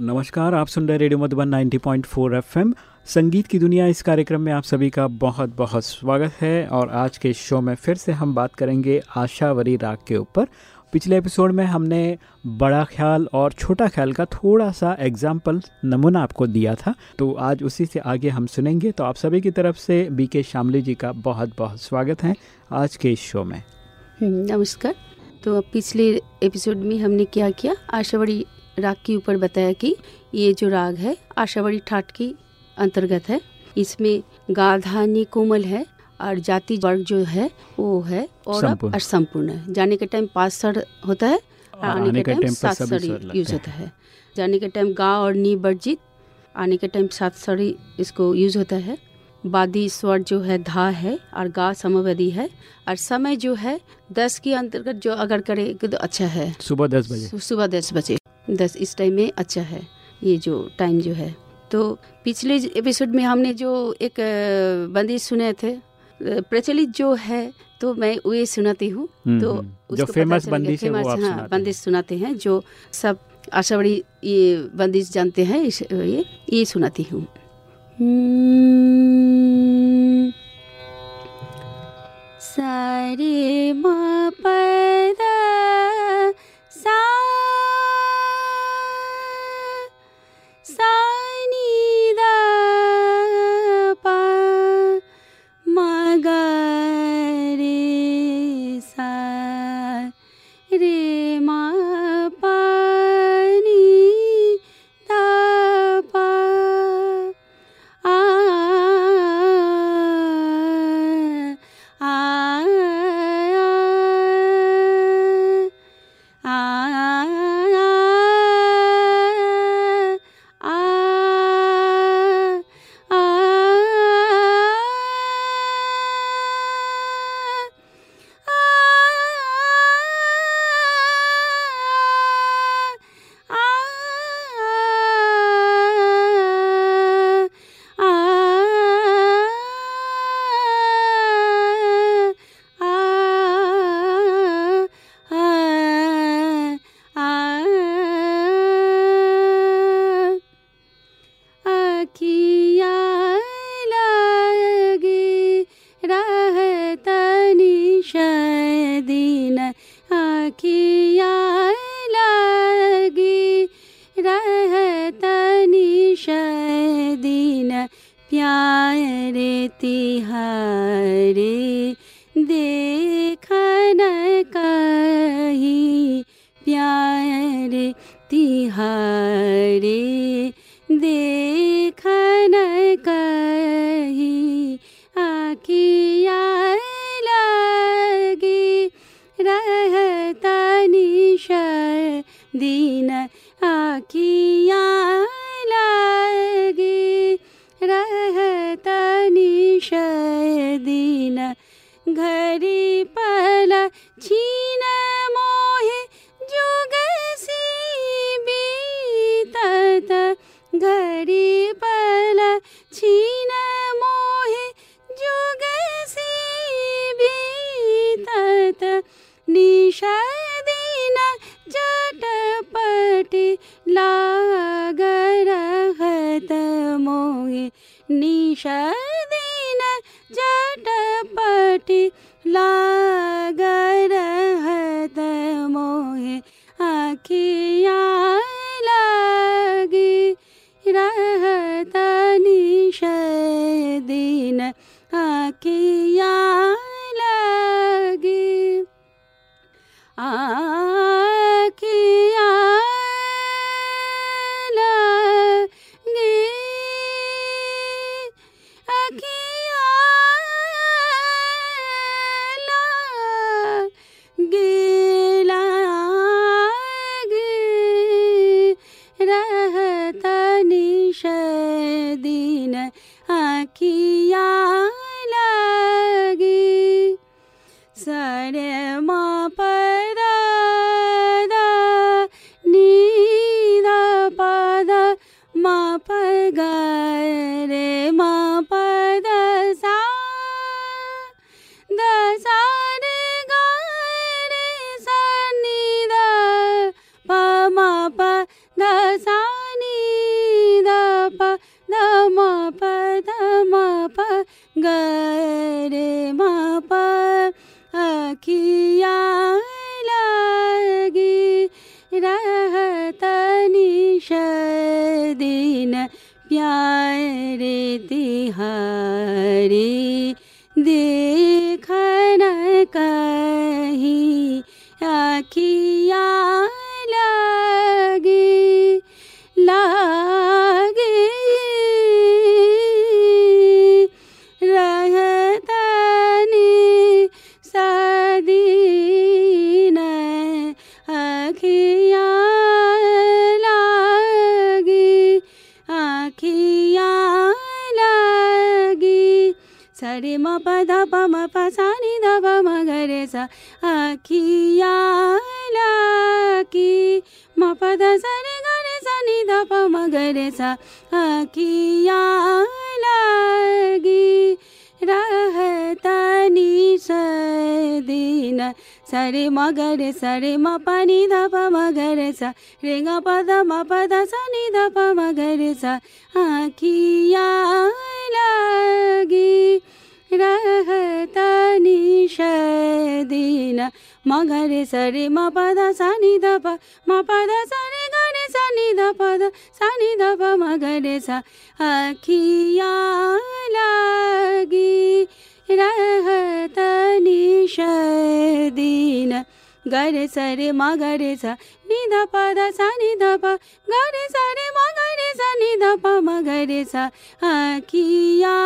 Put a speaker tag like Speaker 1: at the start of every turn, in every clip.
Speaker 1: नमस्कार, आप सुन रहे रेडियो मधुबन 90.4 एफएम। संगीत की दुनिया इस कार्यक्रम में आप सभी का बहुत बहुत स्वागत है और आज के शो में फिर से हम बात करेंगे आशावरी राग के ऊपर। पिछले एपिसोड में हमने बड़ा ख्याल और छोटा ख्याल का थोड़ा सा एग्ज़ाम्पल नमूना आपको दिया था तो आज उसी से आगे हम सुनेंगे। तो आप सभी की तरफ़ से बी के शामली जी का बहुत बहुत स्वागत है आज के इस शो में।
Speaker 2: नमस्कार। तो पिछले एपिसोड में हमने क्या किया? आशावड़ी राग के ऊपर बताया कि ये जो राग है आशावड़ी ठाट की अंतर्गत है। इसमें गाधानी कोमल है और जाति वर्ग जो है वो है और
Speaker 1: संपूर्ण।
Speaker 2: असंपूर्ण है। जाने के टाइम पाँच सर होता है और आने के टाइम सात सर यूज़ होता है। जाने के टाइम गा और नी वर्जित आने के टाइम सात सरी इसको यूज़ होता है। वादी स्वर जो है धा है और गा समवदी है और समय जो है दस के अंतर्गत जो अगर करे तो अच्छा है।
Speaker 1: सुबह दस बजे।
Speaker 2: सुबह दस बजे। दस इस टाइम में अच्छा है ये जो टाइम जो है तो पिछले एपिसोड में हमने जो एक बंदिश सुने थे प्रचलित जो है तो मैं वो सुनाती हूँ
Speaker 1: हम्म,
Speaker 2: तो
Speaker 1: हम्म।
Speaker 2: उसको
Speaker 1: जो फ़ेमस बंदिश है वो आप
Speaker 2: हाँ,
Speaker 1: सुनाते हैं।
Speaker 2: बंदिश सुनाते हैं जो सब आशावड़ी ये बंदिश जानते हैं ये ये सुनाती हूँ हम्म, सारे मा पद प्यारे निषदीन जटपटि लागरहत मोहि। निषद दिन अखिया ीन कीया मा गरे मा पा अखिया लागी रहत दिन प्यारे तिहारी देखन कहीं लागे सा आखिया लागी म पद सा रे ग रे सा नि ध प म ग रे सा लागी। रहता निस दिन सरे म ग रे सा रे म प नि ध प म ग रे सा। रे ग प द म प द सा नि ध प म ग सा आखिया लागी। रहता निश दिन। म ग रे सा रे म प द सा ध प म प द सा रे ग रे सा नि ध प द सा आखिया लागी। रहता निश दिन गरे सरे म गरे सा नि ध प द सा नि प गरे सरे म गरे सा नि ध प म सा आखिया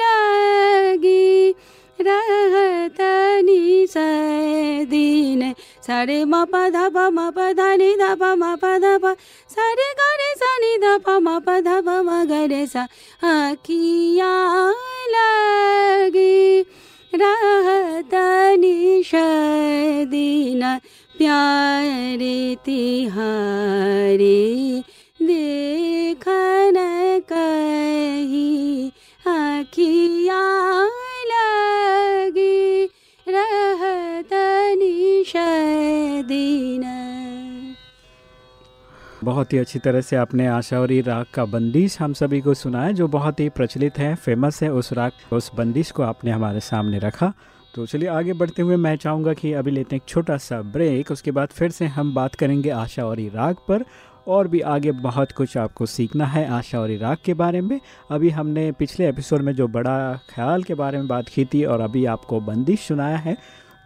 Speaker 2: लागी। रहता निस दिन सरे म प ध प म प ध नि ध प म प ध प सरे गरे सा नि ध प म प ध प म गरे सा आखिया लागी। रहता निश दिन प्यारे तिहारी देखन
Speaker 1: बहुत ही अच्छी तरह से आपने आशावरी राग का बंदिश हम सभी को सुनाया, जो बहुत ही प्रचलित है फ़ेमस है, उस राग, उस बंदिश को आपने हमारे सामने रखा। तो चलिए आगे बढ़ते हुए मैं चाहूँगा कि अभी लेते हैं एक छोटा सा ब्रेक उसके बाद फिर से हम बात करेंगे आशावरी राग पर, और भी आगे बहुत कुछ आपको सीखना है आशावरी राग के बारे में। अभी हमने पिछले एपिसोड में जो बड़ा ख्याल के बारे में बात की थी, और अभी आपको बंदिश सुनाया है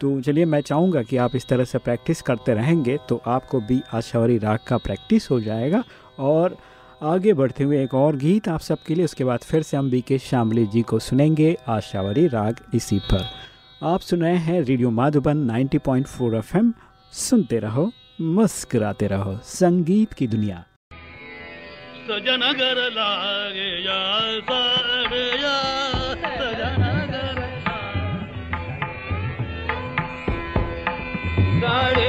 Speaker 1: तो चलिए मैं चाहूँगा कि आप इस तरह से प्रैक्टिस करते रहेंगे तो आपको भी आशावरी राग का प्रैक्टिस हो जाएगा। और आगे बढ़ते हुए एक और गीत आप सबके लिए, उसके बाद फिर से हम बी के शामली जी को सुनेंगे, आशावरी राग इसी पर। आप सुनाए हैं रेडियो माधुबन 90.4 एफएम। सुनते रहो, मुस्कुराते रहो, संगीत की दुनिया।
Speaker 3: सजन लागे या सारे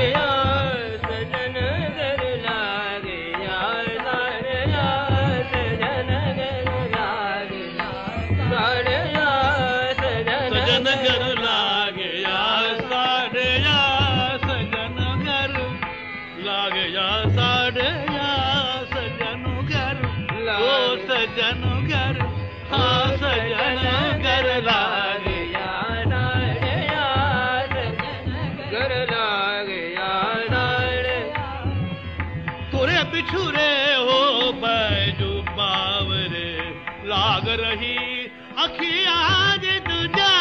Speaker 3: जे तू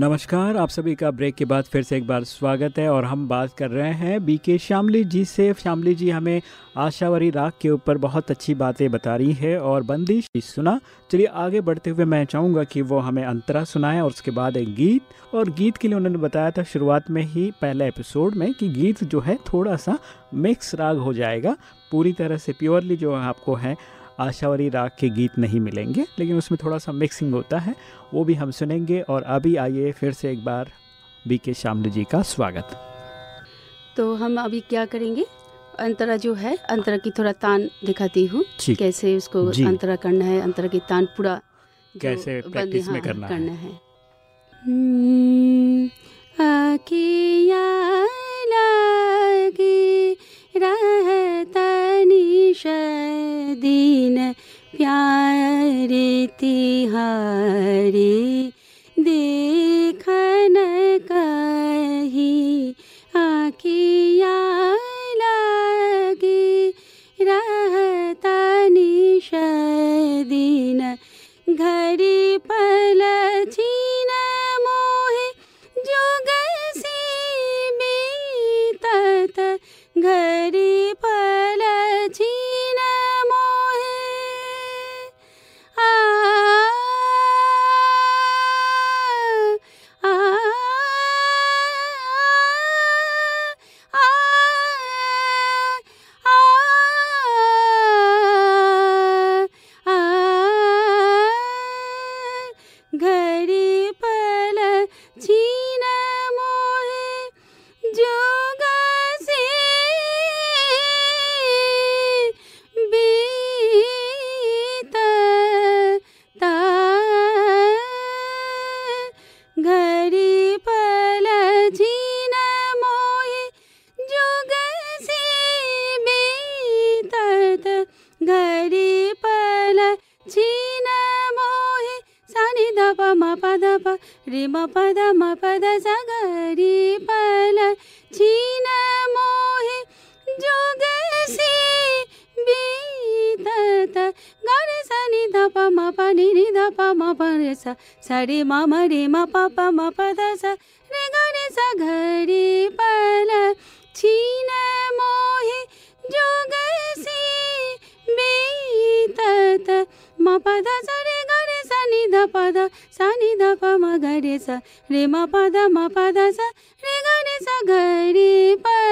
Speaker 1: नमस्कार, आप सभी का ब्रेक के बाद फिर से एक बार स्वागत है और हम बात कर रहे हैं बीके श्यामली जी से। श्यामली जी हमें आशावरी राग के ऊपर बहुत अच्छी बातें बता रही है और बंदिश सुना। चलिए आगे बढ़ते हुए मैं चाहूँगा कि वो हमें अंतरा सुनाए और उसके बाद एक गीत। और गीत के लिए उन्होंने बताया था शुरुआत में ही पहले एपिसोड में कि गीत जो है थोड़ा सा मिक्स राग हो जाएगा। पूरी तरह से प्योरली जो आपको है आशावरी राग के गीत नहीं मिलेंगे लेकिन उसमें थोड़ा सा मिक्सिंग होता है वो भी हम सुनेंगे और अभी आइए फिर से एक बार बी के श्यामली जी का स्वागत।
Speaker 2: तो हम अभी क्या करेंगे? अंतरा जो है अंतरा की थोड़ा तान दिखाती हूँ कैसे उसको अंतरा करना है अंतरा की तान पूरा
Speaker 1: कैसे practice में
Speaker 2: हाँ,
Speaker 1: करना है।
Speaker 2: है। हम्म, प्यारे तिहारे सा रे म म रे म प प म प ध सा रे गरे सा घड़ी पल। छीन मोहे, जोग से बीतत म प सा, रे ग रे सा नि ध प ध सा नि ध प म ग रे सा। रे म प ध म प ध सा, रे ग रे सा घड़ी पल। छीन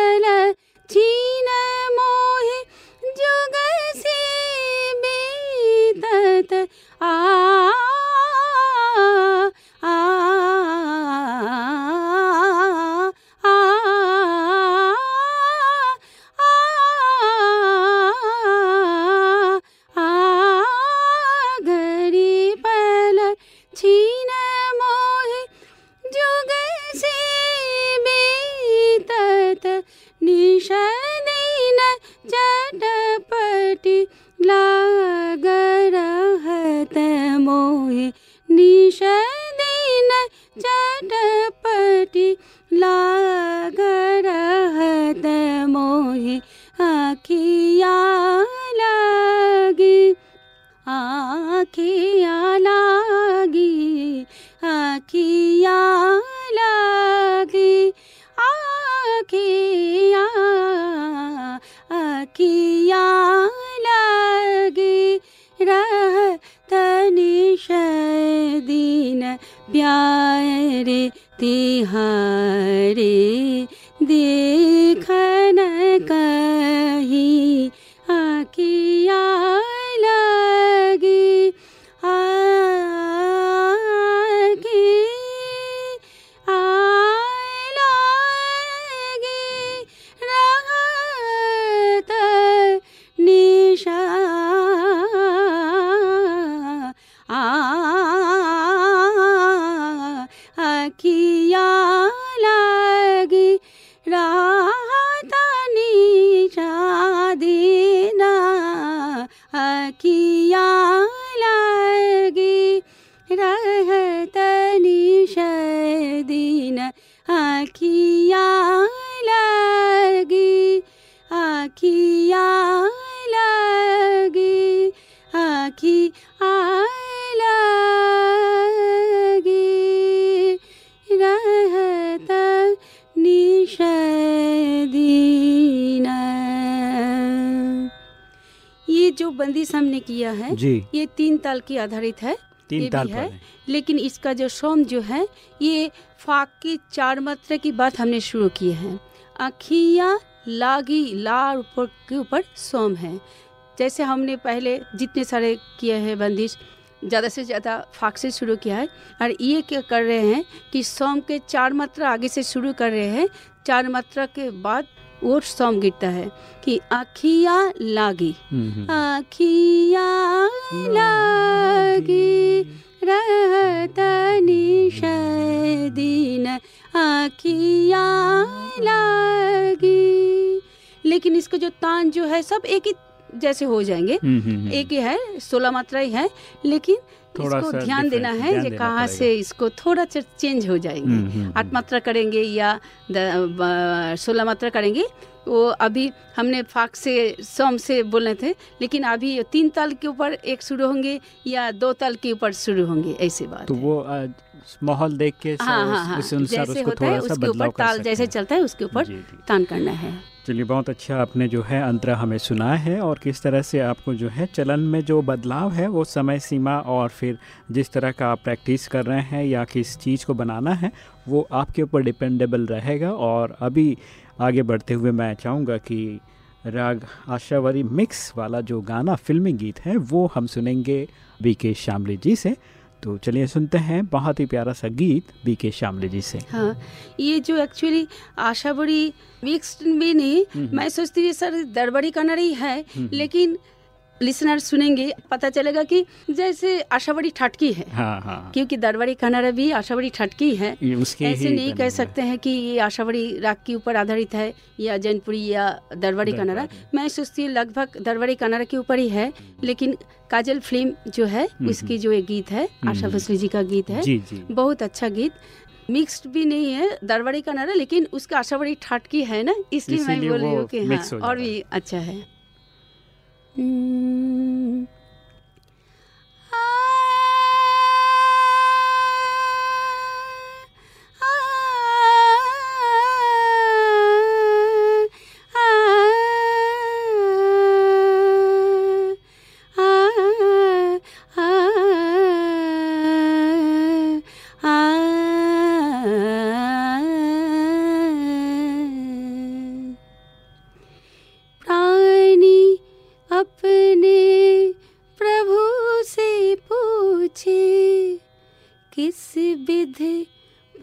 Speaker 2: किया है।
Speaker 1: जी।
Speaker 2: ये तीन ताल की आधारित है।
Speaker 1: तीन ताल
Speaker 2: है।
Speaker 1: है।
Speaker 2: लेकिन इसका जो सोम जो है ये फाक की चार मात्रा की बात हमने शुरू की है। अखिया लागी ला ऊपर के ऊपर सोम है। जैसे हमने पहले जितने सारे किए हैं बंदिश ज़्यादा से ज़्यादा फाक से शुरू किया है। और ये क्या कर रहे हैं कि सोम के चार मात्रा आगे से शुरू कर रहे हैं। चार मात्रा के बाद और सोम गिरता है कि अखिया लागी
Speaker 1: हम्म, हम्म।
Speaker 2: आखिया लागी रहत निश दिन आखिया लागी लेकिन इसका जो तान जो है सब एक ही जैसे हो जाएँगे
Speaker 1: हम्म।
Speaker 2: एक ही है सोलह मात्रा ही है लेकिन
Speaker 1: थोड़ा
Speaker 2: इसको
Speaker 1: सा
Speaker 2: ध्यान देना है
Speaker 1: ये
Speaker 2: कहाँ से इसको थोड़ा चेंज हो जाएँगे।
Speaker 1: हम्म, हम्म,
Speaker 2: आठ मात्रा करेंगे या सोलह मात्रा करेंगे। वो अभी हमने फाक से सोम से बोले थे लेकिन अभी तीन ताल के ऊपर एक शुरू होंगे या दो ताल के ऊपर शुरू होंगे ऐसे बात
Speaker 1: तो। वो माहौल देख के
Speaker 2: हाँ हाँ हाँ।
Speaker 1: उस अनुसार
Speaker 2: जैसे
Speaker 1: उसको थोड़ा सा बदलाव
Speaker 2: ताल जैसे चलता है उसके ऊपर। तान करना है।
Speaker 1: चलिए बहुत अच्छा आपने जो है अंतरा हमें सुना है और किस तरह से आपको जो है चलन में जो बदलाव है वो समय सीमा और फिर जिस तरह का आप प्रैक्टिस कर रहे हैं या किस चीज़ को बनाना है वो आपके ऊपर डिपेंडेबल रहेगा। और अभी आगे बढ़ते हुए मैं चाहूँगा कि राग आशावरी मिक्स वाला जो गाना फिल्मी गीत है वो हम सुनेंगे बी के शामली जी से। तो चलिए सुनते हैं बहुत ही प्यारा सा गीत बी के श्यामले जी से
Speaker 2: हाँ ये जो एक्चुअली आशा बड़ी मिक्स भी नहीं
Speaker 1: हम्म।
Speaker 2: मैं सोचती हूँ सर दरबड़ी ही है
Speaker 1: हम्म।
Speaker 2: लेकिन लिसनर सुनेंगे पता चलेगा कि जैसे आशावड़ी ठाटकी है
Speaker 1: हाँ हाँ।
Speaker 2: क्योंकि दरबारी कन्नड़ा भी आशावड़ी ठाटकी है ऐसे
Speaker 1: ही
Speaker 2: नहीं कह सकते हैं। कि ये आशावड़ी राग के ऊपर आधारित है या जैनपुरी या दरबारी
Speaker 1: दरबारी।
Speaker 2: मैं सोचती हूँ लगभग दरबारी कन्नड़ा के ऊपर ही है लेकिन काजल फ़िल्म जो है
Speaker 1: हम्म,
Speaker 2: उसकी जो एक गीत है आशा
Speaker 1: हम्म।
Speaker 2: भोसले जी का गीत है
Speaker 1: जी जी।
Speaker 2: बहुत अच्छा गीत। मिक्स्ड भी नहीं है दरबारी का नारा लेकिन उसका आशा बड़ी ठाटकी है ना इसलिए मैं बोल रही हूँ कि हाँ और भी अच्छा है। Mm.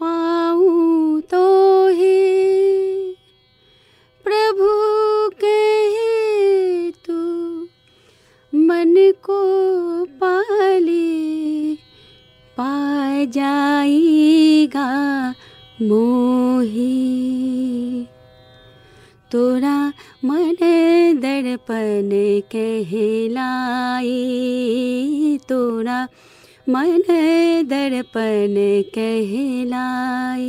Speaker 2: पाऊँ तो है प्रभु कहे तू मन को पाले पा जाएगा मोही। तोरा मन दर्पण कहलाए तोरा मन दर्पण कहलाए।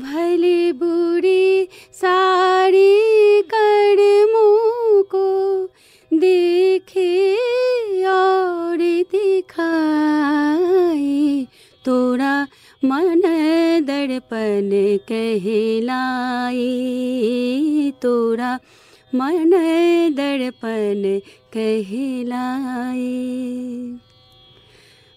Speaker 2: भले बुरी सारी कर्मों को देखे और दिखाए। तोरा मन दर्पण कहलाए। तोरा मन दर्पण कहलाए।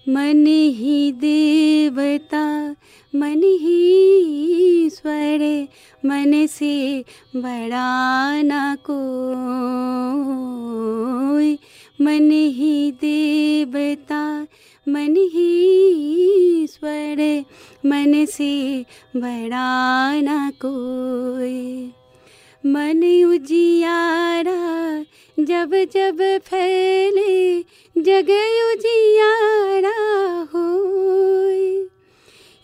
Speaker 2: मन ही देवता, मन ही ईश्वर, मन से बड़ा न कोई। मन ही देवता, मन ही ईश्वर, मन से बड़ा न कोई। मन उजियारा, जब जब फैले जग उजियारा होय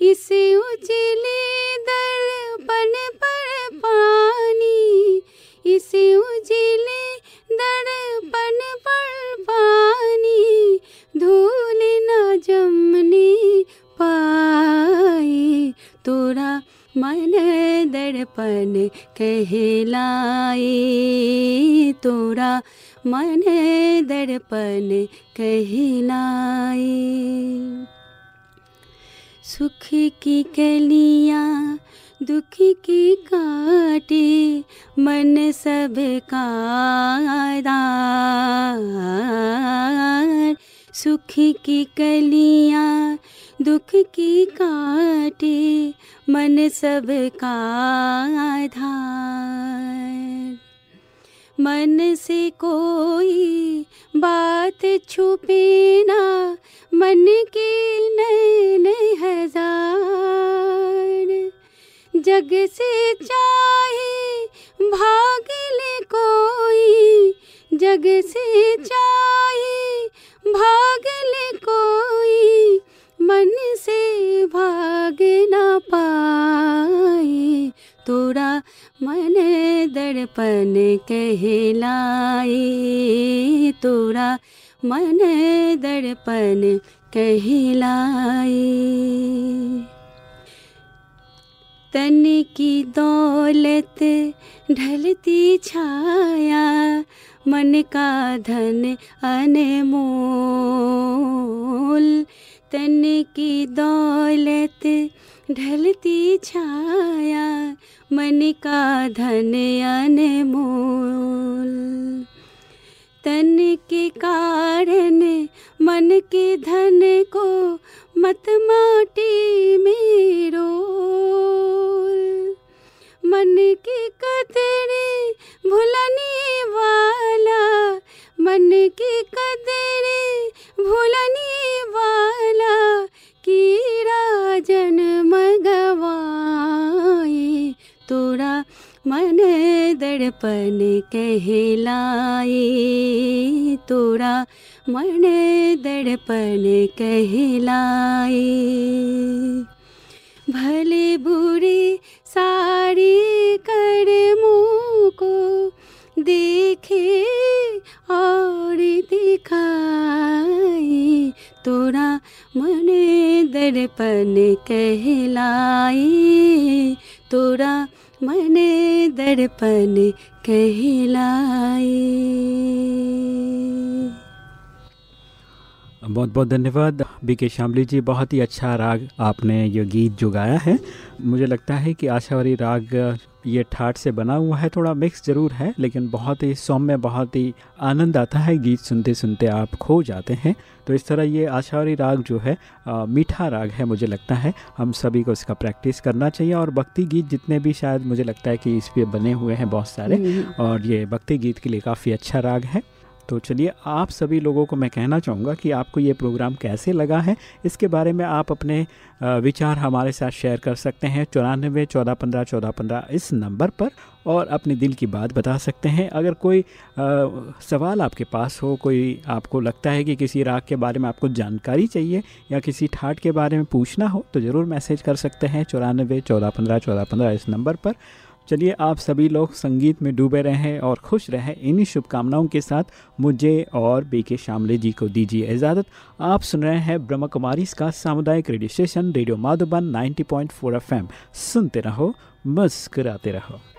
Speaker 2: इस उजले दर्पण पर पानी, इस उजले दर्पण पर पानी, धूल न जमने पाए। तोरा मन दर्पण कहलाए तोरा। मन दर्पण कहलाए। सुख की कलियाँ, दुख की काटे, मन सब का सुख की कलियाँ, दुख की काटे, मन सब का आधार। मन से कोई बात छुपे ना, मन की नैन हज़ार। जग से चाहे भाग ले कोई, जग से चाहे भाग ले कोई, मन से भाग ना पाए। तोरा मन दर्पण कहलाए। तोरा मन दर्पण कहलाए। तन की दौलत ढलती छाया मन का धन अनमोल, तन की दौलत ढलती छाया, मन का धन अनमोल। तन के कारण मन के धन को मत माटी में रोल। मन की कदरे भुलने वाला कहलाए, तोरा मन दर्पण कहलाए। भले बुरे सारी कर्मों को देखे और दिखाए, तोरा मन दर्पण कहलाए, तोरा मन दर्पण कहलाए
Speaker 1: बहुत बहुत धन्यवाद। बी के शामली जी बहुत ही अच्छा राग आपने ये गीत जो गाया है। मुझे लगता है कि आशावरी राग ये ठाट से बना हुआ है थोड़ा मिक्स ज़रूर है लेकिन बहुत ही सौम्य बहुत ही आनंद आता है गीत सुनते सुनते आप खो जाते हैं। तो इस तरह ये आशावरी राग जो है आ, मीठा राग है मुझे लगता है। हम सभी को इसका प्रैक्टिस करना चाहिए और भक्ति गीत जितने भी शायद मुझे लगता है कि इस पर बने हुए हैं बहुत सारे और ये भक्ति गीत के लिए काफ़ी अच्छा राग है। तो चलिए आप सभी लोगों को मैं कहना चाहूँगा कि आपको ये प्रोग्राम कैसे लगा है इसके बारे में आप अपने विचार हमारे साथ शेयर कर सकते हैं। चौरानवे चौदह पंद्रह चौदह पंद्रह इस नंबर पर और अपने दिल की बात बता सकते हैं। अगर कोई अ, सवाल आपके पास हो कोई आपको लगता है कि किसी राग के बारे में आपको जानकारी चाहिए या किसी ठाट के बारे में पूछना हो तो ज़रूर मैसेज कर सकते हैं। चौरानवे चौदह पंद्रह चौदह पंद्रह इस नंबर पर चलिए आप सभी लोग संगीत में डूबे रहें और खुश रहें। इन्हीं शुभकामनाओं के साथ मुझे और बी के शामले जी को दीजिए इजाज़त। आप सुन रहे हैं ब्रह्म कुमारी का सामुदायिक radio station, radio Madhuban 90.4 FM. सुनते रहो, मुस्कुराते रहो।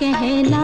Speaker 4: दर्पण